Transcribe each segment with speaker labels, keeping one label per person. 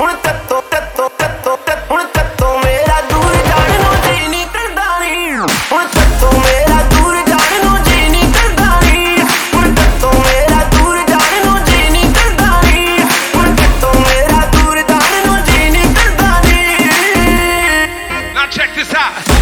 Speaker 1: ਹੁਣ ਤੱਤੋ ਤੱਤੋ ਤੱਤੋ ਹੁਣ ਤੱਤੋ ਮੇਰਾ ਦੂਰ ਜਾਣ ਨੂੰ ਜੀ ਨਹੀਂ ਕਰਦਾ ਨਹੀਂ ਹੁਣ ਤੱਤੋ ਮੇਰਾ ਦੂਰ ਜਾਣ ਨੂੰ ਜੀ ਨਹੀਂ ਕਰਦਾ ਨਹੀਂ ਹੁਣ ਤੱਤੋ ਮੇਰਾ ਦੂਰ ਜਾਣ ਨੂੰ ਜੀ ਨਹੀਂ ਕਰਦਾ ਨਹੀਂ ਹੁਣ ਤੱਤੋ ਮੇਰਾ ਦੂਰ ਜਾਣ ਨੂੰ ਜੀ ਨਹੀਂ ਕਰਦਾ ਨਹੀਂ
Speaker 2: Now check this out.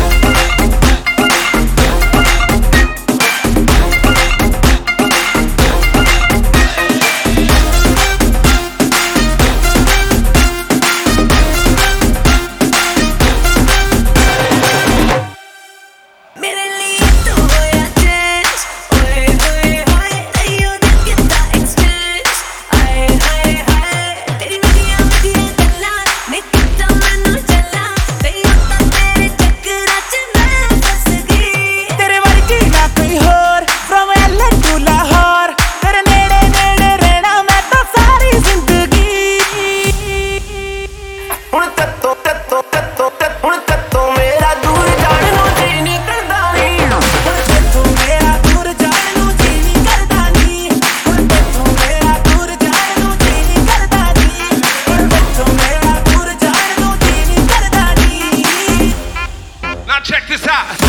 Speaker 2: atrás.